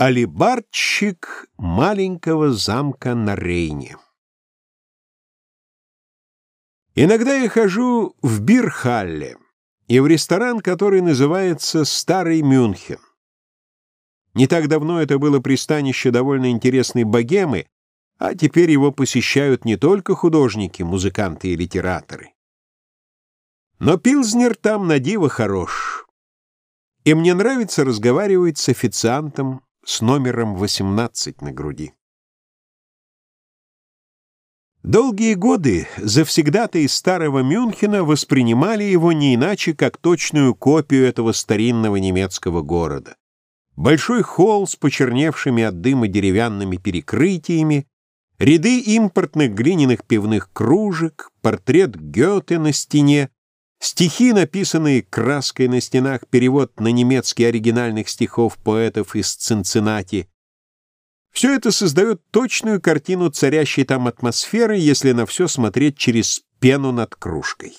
Алибардщик маленького замка на Рейне Иногда я хожу в Бирхалле и в ресторан, который называется «Старый Мюнхен». Не так давно это было пристанище довольно интересной богемы, а теперь его посещают не только художники, музыканты и литераторы. Но Пилзнер там на диво хорош. И мне нравится разговаривать с официантом с номером 18 на груди. Долгие годы завсегдаты из старого Мюнхена воспринимали его не иначе, как точную копию этого старинного немецкого города. Большой холл с почерневшими от дыма деревянными перекрытиями, ряды импортных глиняных пивных кружек, портрет Гёте на стене, Стихи, написанные краской на стенах, перевод на немецкий оригинальных стихов поэтов из Цинциннати. Все это создает точную картину царящей там атмосферы, если на все смотреть через пену над кружкой.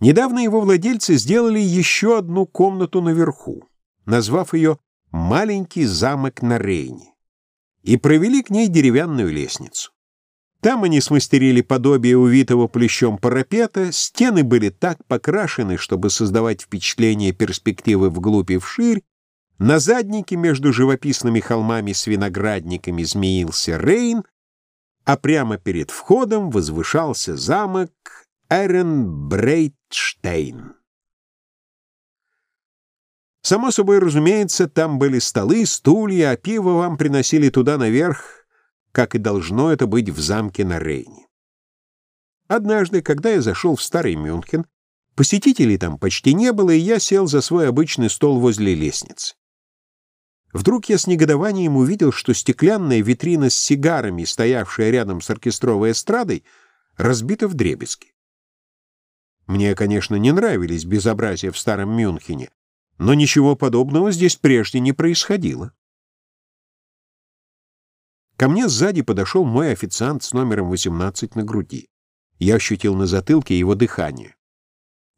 Недавно его владельцы сделали еще одну комнату наверху, назвав ее «Маленький замок на Рейне», и провели к ней деревянную лестницу. Там они смастерили подобие увитого плещом парапета, стены были так покрашены, чтобы создавать впечатление перспективы вглубь и вширь, на заднике между живописными холмами с виноградниками змеился Рейн, а прямо перед входом возвышался замок Эренбрейтштейн. Само собой разумеется, там были столы, стулья, а пиво вам приносили туда наверх как и должно это быть в замке на Рейне. Однажды, когда я зашел в старый Мюнхен, посетителей там почти не было, и я сел за свой обычный стол возле лестницы. Вдруг я с негодованием увидел, что стеклянная витрина с сигарами, стоявшая рядом с оркестровой эстрадой, разбита в дребезги. Мне, конечно, не нравились безобразия в старом Мюнхене, но ничего подобного здесь прежде не происходило. Ко мне сзади подошел мой официант с номером 18 на груди. Я ощутил на затылке его дыхание.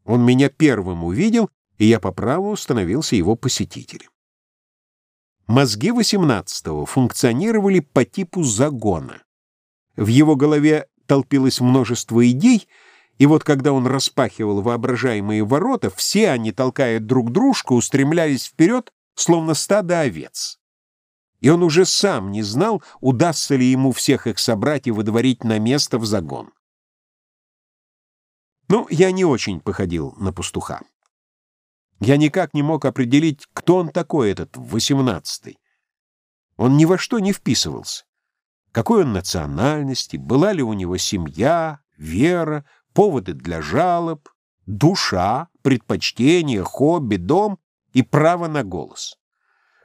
Он меня первым увидел, и я по праву становился его посетителем. Мозги 18-го функционировали по типу загона. В его голове толпилось множество идей, и вот когда он распахивал воображаемые ворота, все они, толкая друг дружку, устремлялись вперед, словно стадо овец и он уже сам не знал, удастся ли ему всех их собрать и выдворить на место в загон. Ну, я не очень походил на пастуха. Я никак не мог определить, кто он такой, этот восемнадцатый. Он ни во что не вписывался. Какой он национальности, была ли у него семья, вера, поводы для жалоб, душа, предпочтения, хобби, дом и право на голос.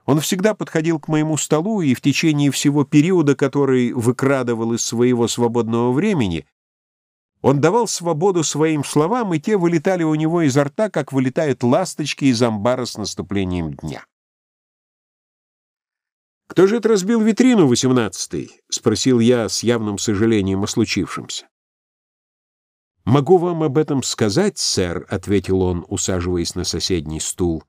Он всегда подходил к моему столу, и в течение всего периода, который выкрадывал из своего свободного времени, он давал свободу своим словам, и те вылетали у него изо рта, как вылетают ласточки из амбара с наступлением дня. «Кто же это разбил витрину, восемнадцатый?» — спросил я с явным сожалением о случившемся. «Могу вам об этом сказать, сэр», — ответил он, усаживаясь на соседний стул.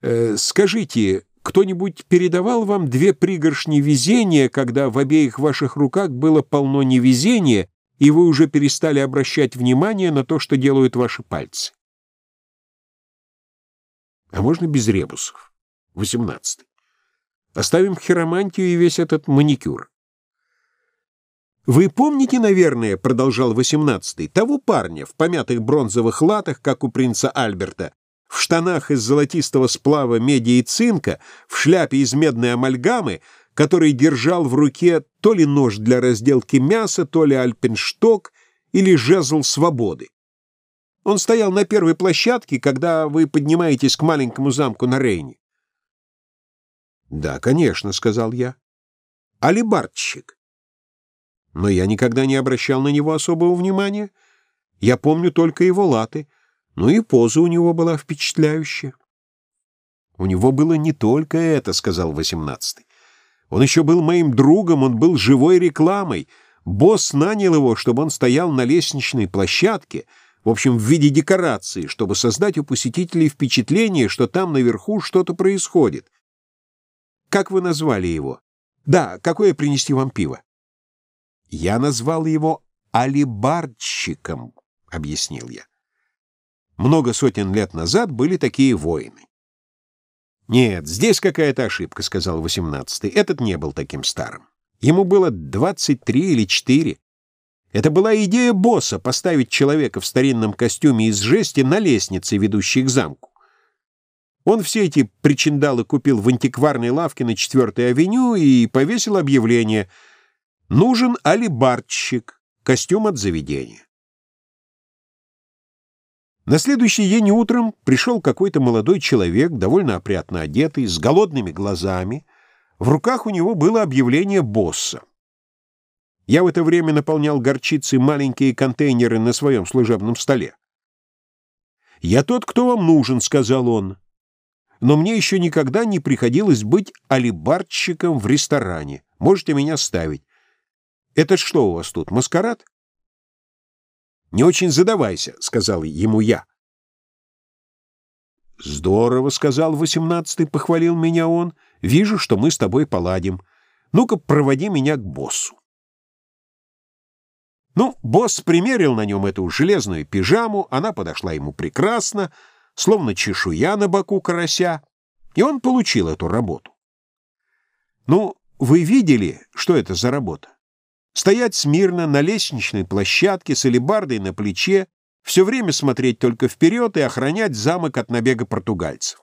«Э, «Скажите, кто-нибудь передавал вам две пригоршни везения, когда в обеих ваших руках было полно невезения, и вы уже перестали обращать внимание на то, что делают ваши пальцы? А можно без ребусов? Восемнадцатый. Оставим хиромантию и весь этот маникюр. «Вы помните, наверное, — продолжал восемнадцатый, — того парня в помятых бронзовых латах, как у принца Альберта, в штанах из золотистого сплава меди и цинка, в шляпе из медной амальгамы, который держал в руке то ли нож для разделки мяса, то ли альпеншток или жезл свободы. Он стоял на первой площадке, когда вы поднимаетесь к маленькому замку на Рейне. «Да, конечно», — сказал я. «Алибардщик». Но я никогда не обращал на него особого внимания. Я помню только его латы — ну и поза у него была впечатляющая. «У него было не только это», — сказал восемнадцатый. «Он еще был моим другом, он был живой рекламой. Босс нанял его, чтобы он стоял на лестничной площадке, в общем, в виде декорации, чтобы создать у посетителей впечатление, что там наверху что-то происходит. Как вы назвали его? Да, какое принести вам пиво? Я назвал его алибардщиком, объяснил я. Много сотен лет назад были такие воины. «Нет, здесь какая-то ошибка», — сказал восемнадцатый. «Этот не был таким старым. Ему было двадцать три или четыре. Это была идея босса — поставить человека в старинном костюме из жести на лестнице, ведущей к замку. Он все эти причиндалы купил в антикварной лавке на 4-й авеню и повесил объявление «Нужен алибардщик, костюм от заведения». На следующий день утром пришел какой-то молодой человек, довольно опрятно одетый, с голодными глазами. В руках у него было объявление босса. Я в это время наполнял горчицей маленькие контейнеры на своем служебном столе. «Я тот, кто вам нужен», — сказал он. «Но мне еще никогда не приходилось быть алибардщиком в ресторане. Можете меня ставить. Это что у вас тут, маскарад?» «Не очень задавайся», — сказал ему я. «Здорово», — сказал восемнадцатый, — похвалил меня он. «Вижу, что мы с тобой поладим. Ну-ка, проводи меня к боссу». Ну, босс примерил на нем эту железную пижаму, она подошла ему прекрасно, словно чешуя на боку карася, и он получил эту работу. Ну, вы видели, что это за работа? Стоять смирно на лестничной площадке с алебардой на плече, все время смотреть только вперед и охранять замок от набега португальцев.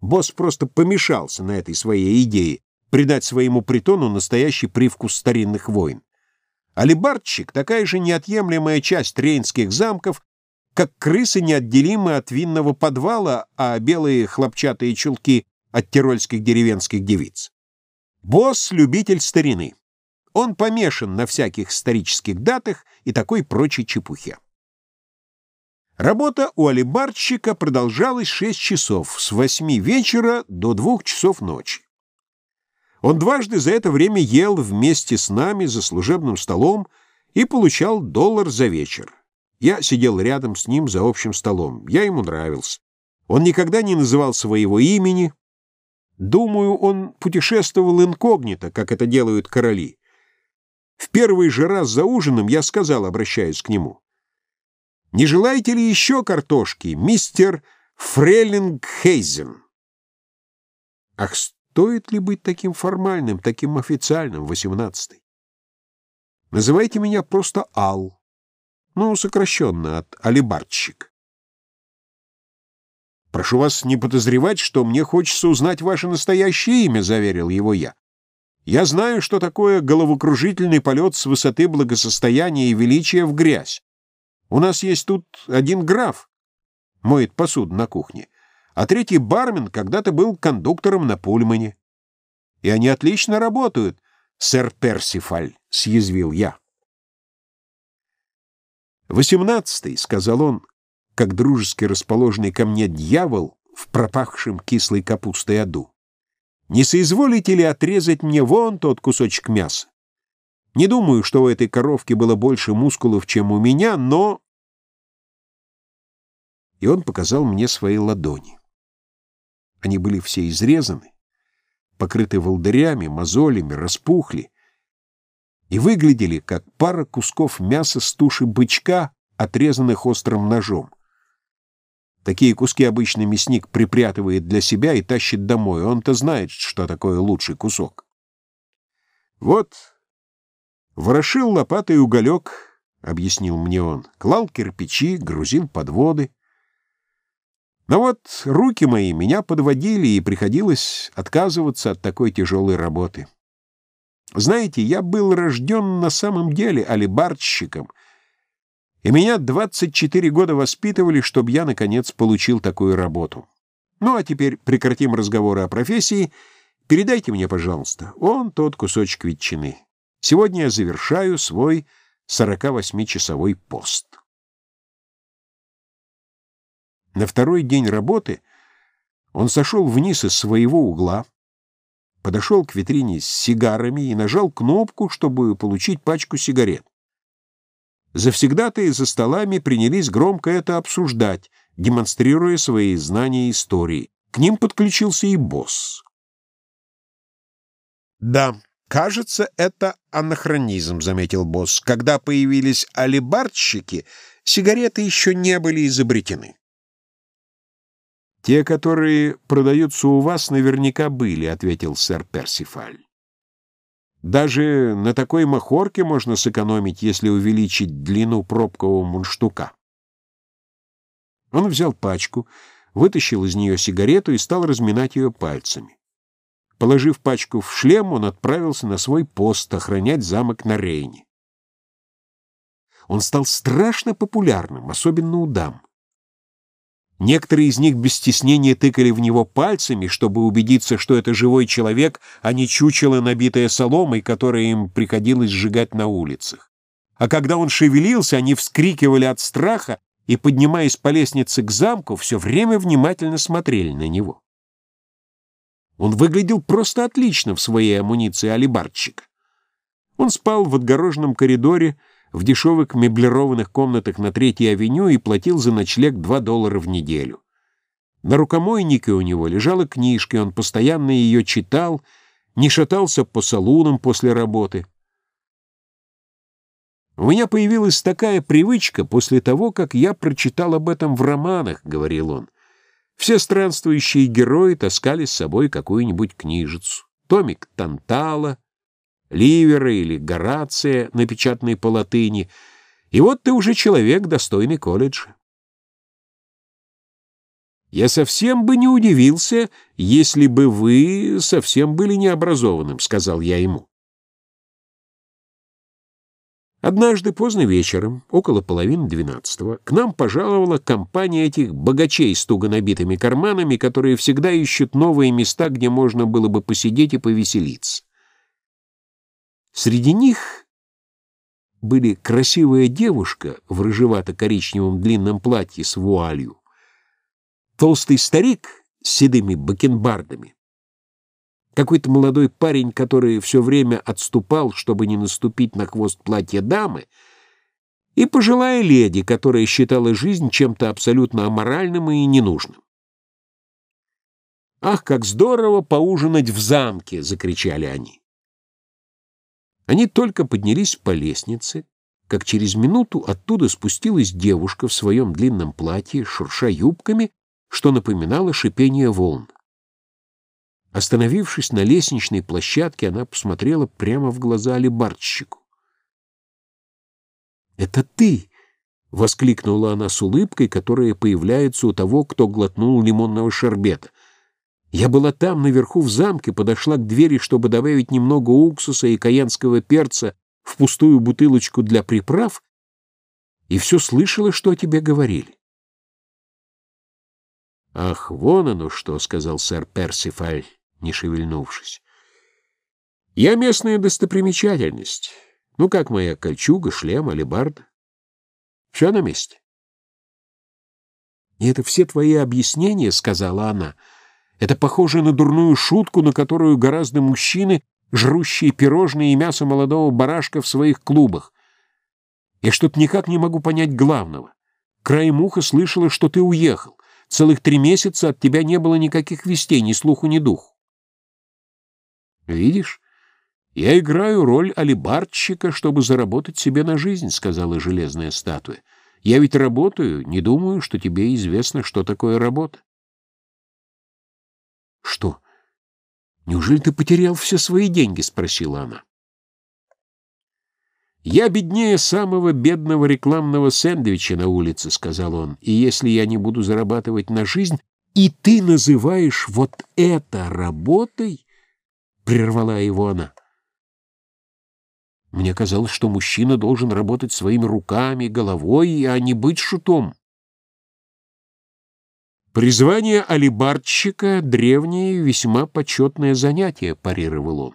Босс просто помешался на этой своей идее придать своему притону настоящий привкус старинных войн. Алибардщик — такая же неотъемлемая часть рейнских замков, как крысы неотделимы от винного подвала, а белые хлопчатые чулки — от тирольских деревенских девиц. Босс — любитель старины. Он помешан на всяких исторических датах и такой прочей чепухе. Работа у алибардщика продолжалась шесть часов, с восьми вечера до двух часов ночи. Он дважды за это время ел вместе с нами за служебным столом и получал доллар за вечер. Я сидел рядом с ним за общим столом. Я ему нравился. Он никогда не называл своего имени. Думаю, он путешествовал инкогнито, как это делают короли. В первый же раз за ужином я сказал, обращаясь к нему, «Не желаете ли еще картошки, мистер Фрейлингхейзен?» Ах, стоит ли быть таким формальным, таким официальным, восемнадцатый? Называйте меня просто Ал, ну, сокращенно от алибардщик. «Прошу вас не подозревать, что мне хочется узнать ваше настоящее имя», — заверил его я. Я знаю, что такое головокружительный полет с высоты благосостояния и величия в грязь. У нас есть тут один граф, моет посуду на кухне, а третий бармен когда-то был кондуктором на пульмане. И они отлично работают, сэр Персифаль, — съязвил я. «Восемнадцатый», — сказал он, как дружески расположенный ко мне дьявол в пропахшем кислой капустой аду. Не соизволите ли отрезать мне вон тот кусочек мяса? Не думаю, что у этой коровки было больше мускулов, чем у меня, но...» И он показал мне свои ладони. Они были все изрезаны, покрыты волдырями, мозолями, распухли и выглядели, как пара кусков мяса с туши бычка, отрезанных острым ножом. Такие куски обычно мясник припрятывает для себя и тащит домой. Он-то знает, что такое лучший кусок. Вот, ворошил лопатой уголек, — объяснил мне он, — клал кирпичи, грузил подводы. Но вот руки мои меня подводили, и приходилось отказываться от такой тяжелой работы. Знаете, я был рожден на самом деле алибардщиком — и меня 24 года воспитывали, чтобы я, наконец, получил такую работу. Ну, а теперь прекратим разговоры о профессии. Передайте мне, пожалуйста, он тот кусочек ветчины. Сегодня я завершаю свой 48-часовой пост. На второй день работы он сошел вниз из своего угла, подошел к витрине с сигарами и нажал кнопку, чтобы получить пачку сигарет. Завсегдатые за столами принялись громко это обсуждать, демонстрируя свои знания истории. К ним подключился и босс. Да, кажется, это анахронизм, заметил босс. Когда появились алибардщики, сигареты еще не были изобретены. «Те, которые продаются у вас, наверняка были», — ответил сэр Персифаль. «Даже на такой махорке можно сэкономить, если увеличить длину пробкового мундштука». Он взял пачку, вытащил из нее сигарету и стал разминать ее пальцами. Положив пачку в шлем, он отправился на свой пост охранять замок на Рейне. Он стал страшно популярным, особенно у дам. Некоторые из них без стеснения тыкали в него пальцами, чтобы убедиться, что это живой человек, а не чучело, набитое соломой, которое им приходилось сжигать на улицах. А когда он шевелился, они вскрикивали от страха и, поднимаясь по лестнице к замку, все время внимательно смотрели на него. Он выглядел просто отлично в своей амуниции алибардщика. Он спал в отгороженном коридоре, в дешевых меблированных комнатах на Третьей авеню и платил за ночлег 2 доллара в неделю. На рукомойнике у него лежала книжка, он постоянно ее читал, не шатался по салунам после работы. «У меня появилась такая привычка после того, как я прочитал об этом в романах», — говорил он. «Все странствующие герои таскали с собой какую-нибудь книжицу. Томик Тантала, Ливера или Горация, напечатанные по латыни, и вот ты уже человек, достойный колледжа. Я совсем бы не удивился, если бы вы совсем были необразованным, — сказал я ему. Однажды поздно вечером, около половины двенадцатого, к нам пожаловала компания этих богачей с туго набитыми карманами, которые всегда ищут новые места, где можно было бы посидеть и повеселиться. Среди них были красивая девушка в рыжевато-коричневом длинном платье с вуалью, толстый старик с седыми бакенбардами, какой-то молодой парень, который все время отступал, чтобы не наступить на хвост платья дамы, и пожилая леди, которая считала жизнь чем-то абсолютно аморальным и ненужным. «Ах, как здорово поужинать в замке!» — закричали они. Они только поднялись по лестнице, как через минуту оттуда спустилась девушка в своем длинном платье, шурша юбками, что напоминало шипение волн. Остановившись на лестничной площадке, она посмотрела прямо в глаза алибардщику. «Это ты!» — воскликнула она с улыбкой, которая появляется у того, кто глотнул лимонного шербета. Я была там, наверху в замке, подошла к двери, чтобы добавить немного уксуса и каянского перца в пустую бутылочку для приправ, и все слышала, что о тебе говорили. «Ах, вон оно что!» — сказал сэр Персифаль, не шевельнувшись. «Я местная достопримечательность. Ну, как моя кольчуга, шлем, алебарда. Все на месте». «И это все твои объяснения?» — сказала она — это похоже на дурную шутку, на которую гораздо мужчины, жрущие пирожные и мясо молодого барашка в своих клубах. Я что-то никак не могу понять главного. Краем уха слышала, что ты уехал. Целых три месяца от тебя не было никаких вестей, ни слуху, ни духу. «Видишь, я играю роль алибардщика, чтобы заработать себе на жизнь», — сказала железная статуя. «Я ведь работаю, не думаю, что тебе известно, что такое работа». «Что? Неужели ты потерял все свои деньги?» — спросила она. «Я беднее самого бедного рекламного сэндвича на улице», — сказал он, «и если я не буду зарабатывать на жизнь, и ты называешь вот это работой?» — прервала его она. «Мне казалось, что мужчина должен работать своими руками, головой, а не быть шутом». Призвание алибардщика — древнее и весьма почетное занятие, парировал он.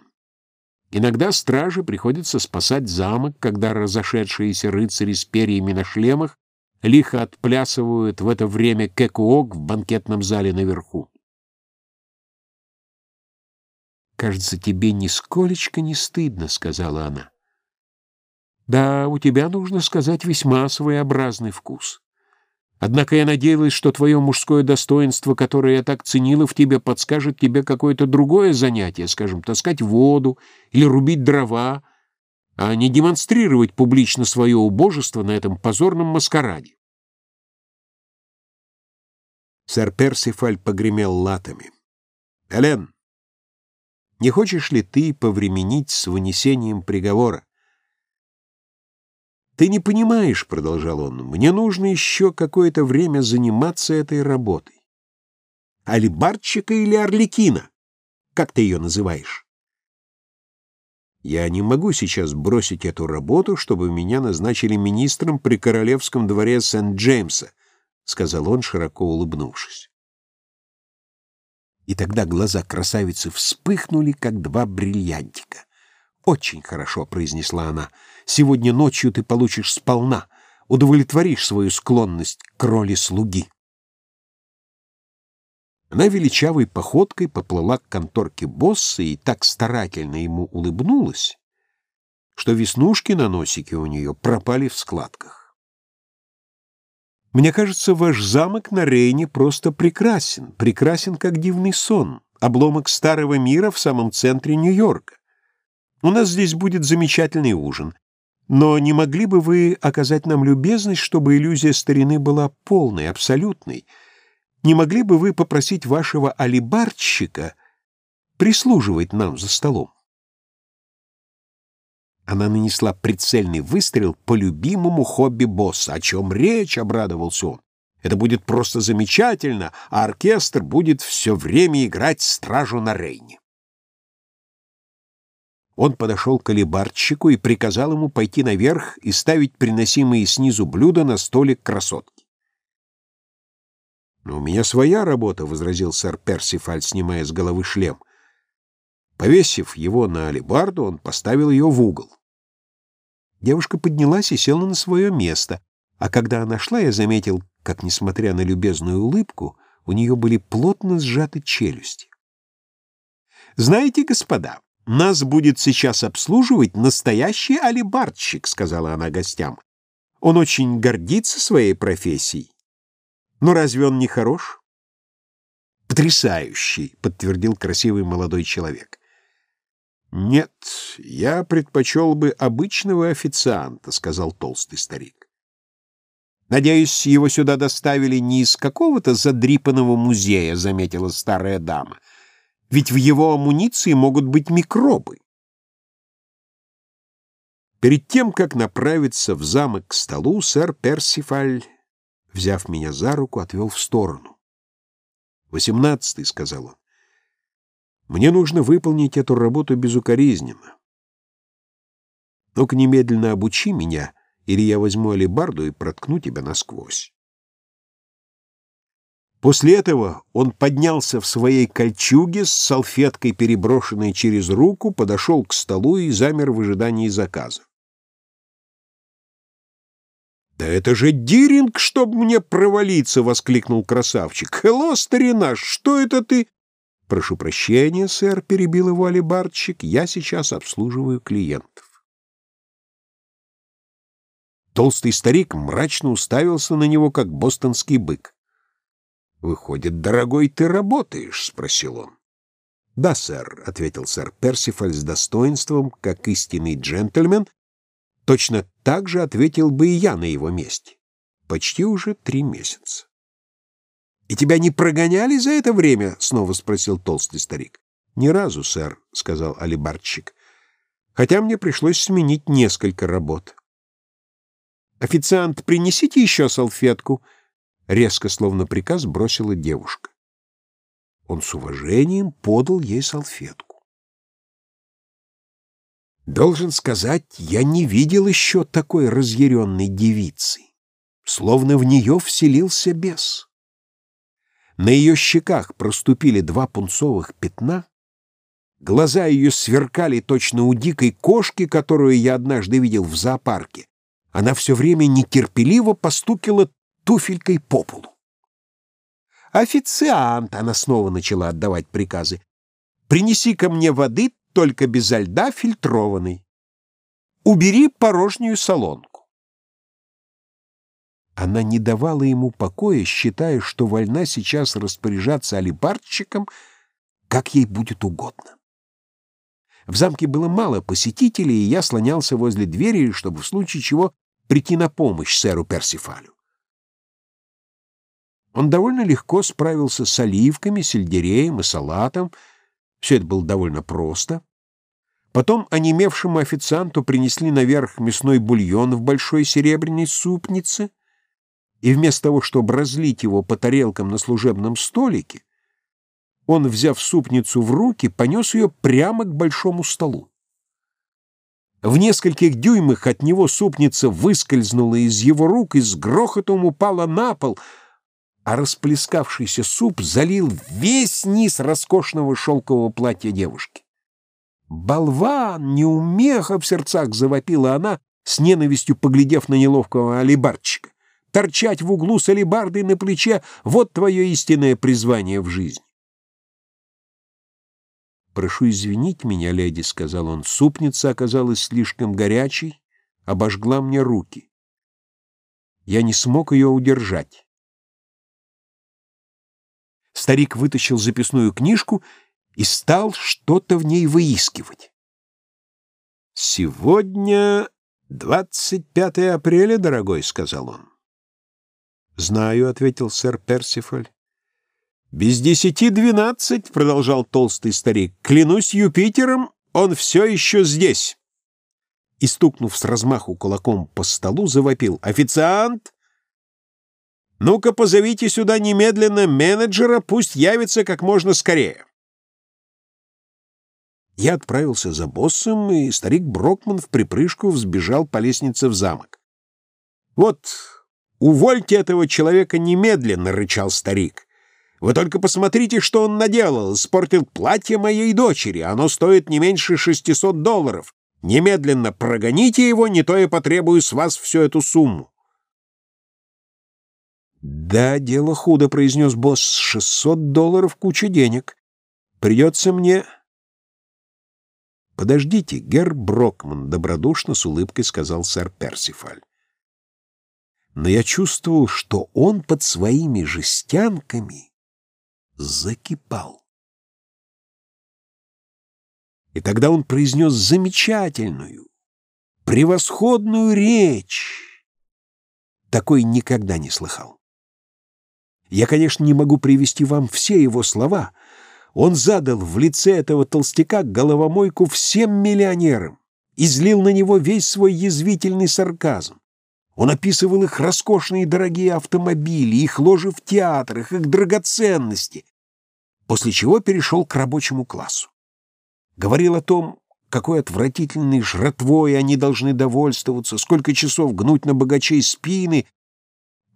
Иногда страже приходится спасать замок, когда разошедшиеся рыцари с перьями на шлемах лихо отплясывают в это время кэкуок в банкетном зале наверху. «Кажется, тебе нисколечко не стыдно», — сказала она. «Да, у тебя, нужно сказать, весьма своеобразный вкус». Однако я надеялась, что твое мужское достоинство, которое я так ценила в тебе, подскажет тебе какое-то другое занятие, скажем, таскать воду или рубить дрова, а не демонстрировать публично свое убожество на этом позорном маскараде. Сэр Персифаль погремел латами. «Элен, не хочешь ли ты повременить с вынесением приговора? «Ты не понимаешь», — продолжал он, — «мне нужно еще какое-то время заниматься этой работой». «Алибарчика или Орликина? Как ты ее называешь?» «Я не могу сейчас бросить эту работу, чтобы меня назначили министром при королевском дворе Сент-Джеймса», — сказал он, широко улыбнувшись. И тогда глаза красавицы вспыхнули, как два бриллиантика. «Очень хорошо», — произнесла она. «Сегодня ночью ты получишь сполна, удовлетворишь свою склонность к роли слуги». Она величавой походкой поплыла к конторке босса и так старательно ему улыбнулась, что веснушки на носике у нее пропали в складках. «Мне кажется, ваш замок на Рейне просто прекрасен, прекрасен, как дивный сон, обломок старого мира в самом центре Нью-Йорка. У нас здесь будет замечательный ужин. Но не могли бы вы оказать нам любезность, чтобы иллюзия старины была полной, абсолютной? Не могли бы вы попросить вашего алибарщика прислуживать нам за столом? Она нанесла прицельный выстрел по любимому хобби босса. О чем речь, обрадовался он. Это будет просто замечательно, а оркестр будет все время играть стражу на Рейне. Он подошел к алибарщику и приказал ему пойти наверх и ставить приносимые снизу блюда на столик красотки. «Но у меня своя работа», — возразил сэр Персифаль, снимая с головы шлем. Повесив его на алибарду, он поставил ее в угол. Девушка поднялась и села на свое место, а когда она шла, я заметил, как, несмотря на любезную улыбку, у нее были плотно сжаты челюсти. «Знаете, господа», «Нас будет сейчас обслуживать настоящий алибардщик», — сказала она гостям. «Он очень гордится своей профессией. Но разве он не хорош?» «Потрясающий», — подтвердил красивый молодой человек. «Нет, я предпочел бы обычного официанта», — сказал толстый старик. «Надеюсь, его сюда доставили не из какого-то задрипанного музея», — заметила старая дама. Ведь в его амуниции могут быть микробы. Перед тем, как направиться в замок к столу, сэр Персифаль, взяв меня за руку, отвел в сторону. «Восемнадцатый», — сказал он, — «мне нужно выполнить эту работу безукоризненно. Ну-ка немедленно обучи меня, или я возьму алебарду и проткну тебя насквозь». После этого он поднялся в своей кольчуге с салфеткой, переброшенной через руку, подошел к столу и замер в ожидании заказа. «Да это же Диринг, чтоб мне провалиться!» — воскликнул красавчик. «Хелло, старина, что это ты?» «Прошу прощения, сэр», — перебил его алибарщик, — «я сейчас обслуживаю клиентов». Толстый старик мрачно уставился на него, как бостонский бык. «Выходит, дорогой, ты работаешь?» — спросил он. «Да, сэр», — ответил сэр Персифаль с достоинством, как истинный джентльмен. Точно так же ответил бы и я на его месте. Почти уже три месяца. «И тебя не прогоняли за это время?» — снова спросил толстый старик. «Ни разу, сэр», — сказал алибарщик. «Хотя мне пришлось сменить несколько работ». «Официант, принесите еще салфетку», Резко, словно приказ, бросила девушка. Он с уважением подал ей салфетку. Должен сказать, я не видел еще такой разъяренной девицы. Словно в нее вселился бес. На ее щеках проступили два пунцовых пятна, глаза ее сверкали точно у дикой кошки, которую я однажды видел в зоопарке. Она все время нетерпеливо постукила туфелькой по полу. «Официант!» — она снова начала отдавать приказы. «Принеси ко мне воды, только без льда фильтрованной. Убери порожнюю солонку». Она не давала ему покоя, считая, что вольна сейчас распоряжаться алибардщиком, как ей будет угодно. В замке было мало посетителей, и я слонялся возле двери, чтобы в случае чего прийти на помощь сэру Персифалю. Он довольно легко справился с оливками, сельдереем и салатом. Все это было довольно просто. Потом онемевшему официанту принесли наверх мясной бульон в большой серебряной супнице — и вместо того, чтобы разлить его по тарелкам на служебном столике, он, взяв супницу в руки, понес ее прямо к большому столу. В нескольких дюймах от него супница выскользнула из его рук и с грохотом упала на пол, а расплескавшийся суп залил весь низ роскошного шелкового платья девушки. «Болван! Неумеха!» — в сердцах завопила она, с ненавистью поглядев на неловкого алибарчика торчать в углу с алебардой на плече — вот твое истинное призвание в жизни. «Прошу извинить меня, леди», — сказал он. «Супница оказалась слишком горячей, обожгла мне руки. Я не смог ее удержать». Старик вытащил записную книжку и стал что-то в ней выискивать. «Сегодня 25 апреля, дорогой», — сказал он. «Знаю», — ответил сэр Персифаль. «Без десяти двенадцать», — продолжал толстый старик, — «клянусь Юпитером, он все еще здесь». И, стукнув с размаху кулаком по столу, завопил. «Официант! Ну-ка, позовите сюда немедленно менеджера, пусть явится как можно скорее». Я отправился за боссом, и старик Брокман в припрыжку взбежал по лестнице в замок. «Вот «Увольте этого человека немедленно!» — рычал старик. «Вы только посмотрите, что он наделал! Испортил платье моей дочери! Оно стоит не меньше шестисот долларов! Немедленно прогоните его, не то я потребую с вас всю эту сумму!» «Да, дело худо», — произнес босс. «Шестьсот долларов — куча денег. Придется мне...» «Подождите, Герр Брокман», — добродушно с улыбкой сказал сэр Персифаль но я чувствовал, что он под своими жестянками закипал. И тогда он произнес замечательную, превосходную речь. Такой никогда не слыхал. Я, конечно, не могу привести вам все его слова. Он задал в лице этого толстяка головомойку всем миллионерам, излил на него весь свой язвительный сарказм. Он описывал их роскошные дорогие автомобили, их ложи в театрах, их драгоценности, после чего перешел к рабочему классу. Говорил о том, какой отвратительной жратвой они должны довольствоваться, сколько часов гнуть на богачей спины,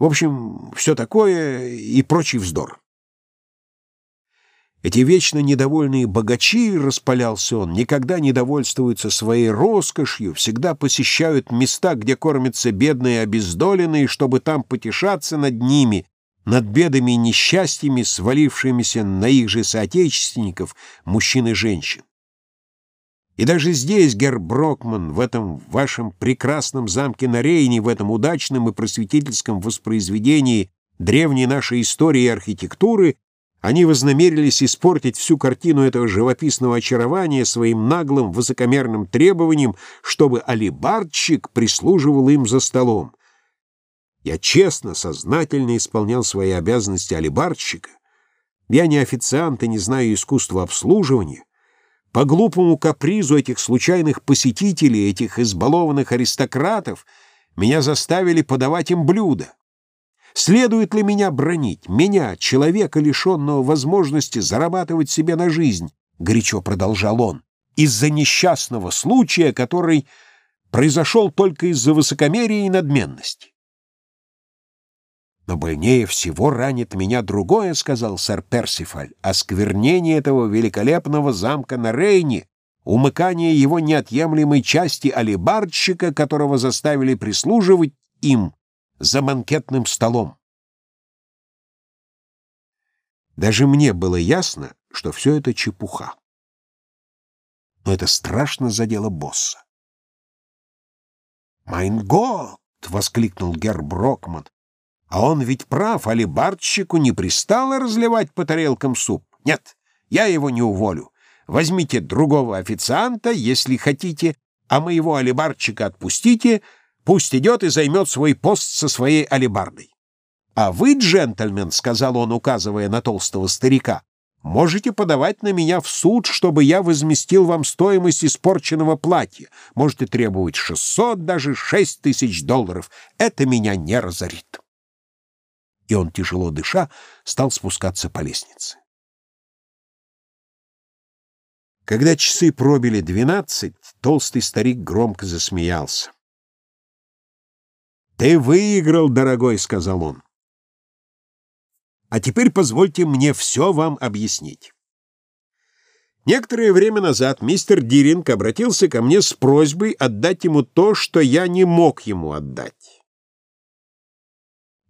в общем, все такое и прочий вздор. Эти вечно недовольные богачи, распалялся он, никогда не довольствуются своей роскошью, всегда посещают места, где кормятся бедные обездоленные, чтобы там потешаться над ними, над бедами и несчастьями, свалившимися на их же соотечественников, мужчин и женщин. И даже здесь, Герр Брокман, в этом вашем прекрасном замке на Рейне, в этом удачном и просветительском воспроизведении древней нашей истории и архитектуры, они вознамерились испортить всю картину этого живописного очарования своим наглым высокомерным требованием, чтобы алибардщик прислуживал им за столом. Я честно, сознательно исполнял свои обязанности алибардщика. Я не официант и не знаю искусства обслуживания. По глупому капризу этих случайных посетителей, этих избалованных аристократов, меня заставили подавать им блюда. Следует ли меня бронить, меня, человека, лишенного возможности зарабатывать себе на жизнь, — горячо продолжал он, — из-за несчастного случая, который произошел только из-за высокомерия и надменности? «Но больнее всего ранит меня другое, — сказал сэр Персифаль, — осквернение этого великолепного замка на Рейне, умыкание его неотъемлемой части алибардщика, которого заставили прислуживать им, за банкетным столом. Даже мне было ясно, что все это чепуха. Но это страшно задело босса. «Майн год!» — воскликнул Герр Брокман. А он ведь прав, алибардщику не пристало разливать по тарелкам суп. Нет, я его не уволю. Возьмите другого официанта, если хотите, а моего алибардчика отпустите, пусть идет и займет свой пост со своей алибардой. А вы, джентльмен, — сказал он, указывая на толстого старика, — можете подавать на меня в суд, чтобы я возместил вам стоимость испорченного платья. Можете требовать шестьсот, даже шесть тысяч долларов. Это меня не разорит. И он, тяжело дыша, стал спускаться по лестнице. Когда часы пробили двенадцать, толстый старик громко засмеялся. «Ты выиграл, дорогой», — сказал он. «А теперь позвольте мне все вам объяснить». Некоторое время назад мистер Диринг обратился ко мне с просьбой отдать ему то, что я не мог ему отдать.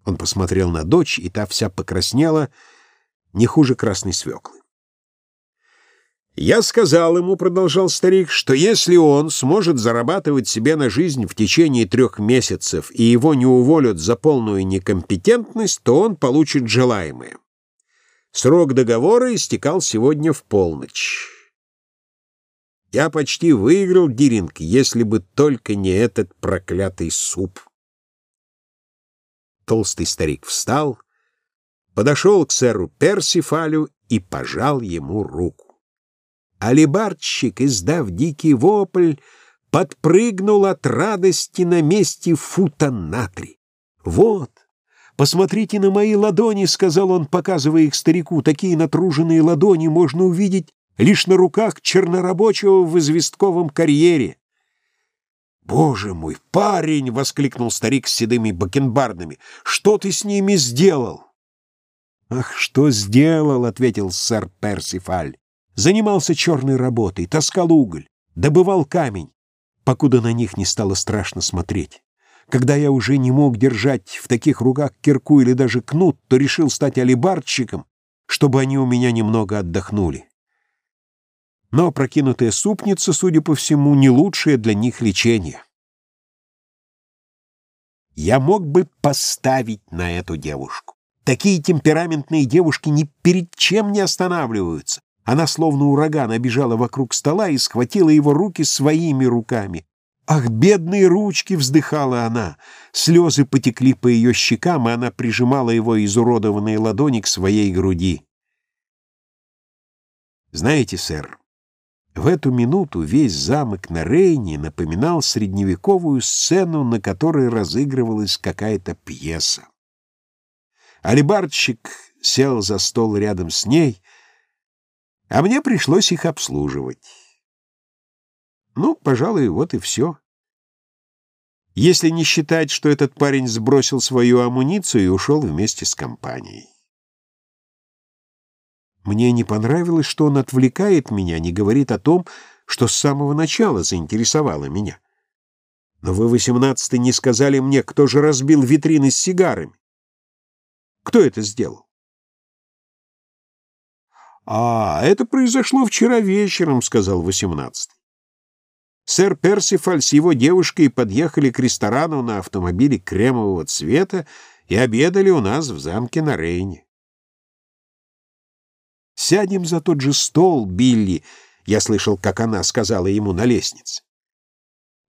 Он посмотрел на дочь, и та вся покраснела, не хуже красной свеклы. «Я сказал ему, — продолжал старик, — что если он сможет зарабатывать себе на жизнь в течение трех месяцев и его не уволят за полную некомпетентность, то он получит желаемое. Срок договора истекал сегодня в полночь. Я почти выиграл Диринг, если бы только не этот проклятый суп». Толстый старик встал, подошел к сэру Персифалю и пожал ему руку. Алибардщик, издав дикий вопль, подпрыгнул от радости на месте фута на. «Вот, посмотрите на мои ладони», — сказал он, показывая их старику. «Такие натруженные ладони можно увидеть лишь на руках чернорабочего в известковом карьере». «Боже мой, парень!» — воскликнул старик с седыми бакенбардами. «Что ты с ними сделал?» «Ах, что сделал!» — ответил сэр Персифаль. Занимался черной работой, таскал уголь, добывал камень, покуда на них не стало страшно смотреть. Когда я уже не мог держать в таких руках кирку или даже кнут, то решил стать алибардщиком, чтобы они у меня немного отдохнули. Но прокинутая супница, судя по всему, не лучшее для них лечение. Я мог бы поставить на эту девушку. Такие темпераментные девушки ни перед чем не останавливаются. Она, словно ураган, обежала вокруг стола и схватила его руки своими руками. «Ах, бедные ручки!» — вздыхала она. Слезы потекли по ее щекам, и она прижимала его изуродованные ладони к своей груди. Знаете, сэр, в эту минуту весь замок на Рейне напоминал средневековую сцену, на которой разыгрывалась какая-то пьеса. Алибардщик сел за стол рядом с ней — а мне пришлось их обслуживать. Ну, пожалуй, вот и все. Если не считать, что этот парень сбросил свою амуницию и ушел вместе с компанией. Мне не понравилось, что он отвлекает меня, не говорит о том, что с самого начала заинтересовало меня. Но вы, восемнадцатый, не сказали мне, кто же разбил витрины с сигарами. Кто это сделал? «А, это произошло вчера вечером», — сказал восемнадцатый. Сэр Персифаль с его девушкой подъехали к ресторану на автомобиле кремового цвета и обедали у нас в замке на Рейне. «Сядем за тот же стол, Билли», — я слышал, как она сказала ему на лестнице.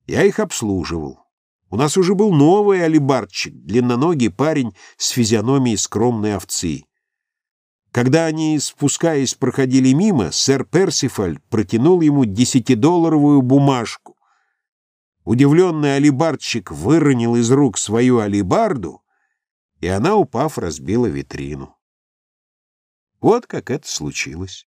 Я их обслуживал. У нас уже был новый алибардчик, длинноногий парень с физиономией скромной овцы. Когда они, спускаясь, проходили мимо, сэр Персифаль протянул ему десятидолларовую бумажку. Удивленный алибардщик выронил из рук свою алибарду, и она, упав, разбила витрину. Вот как это случилось.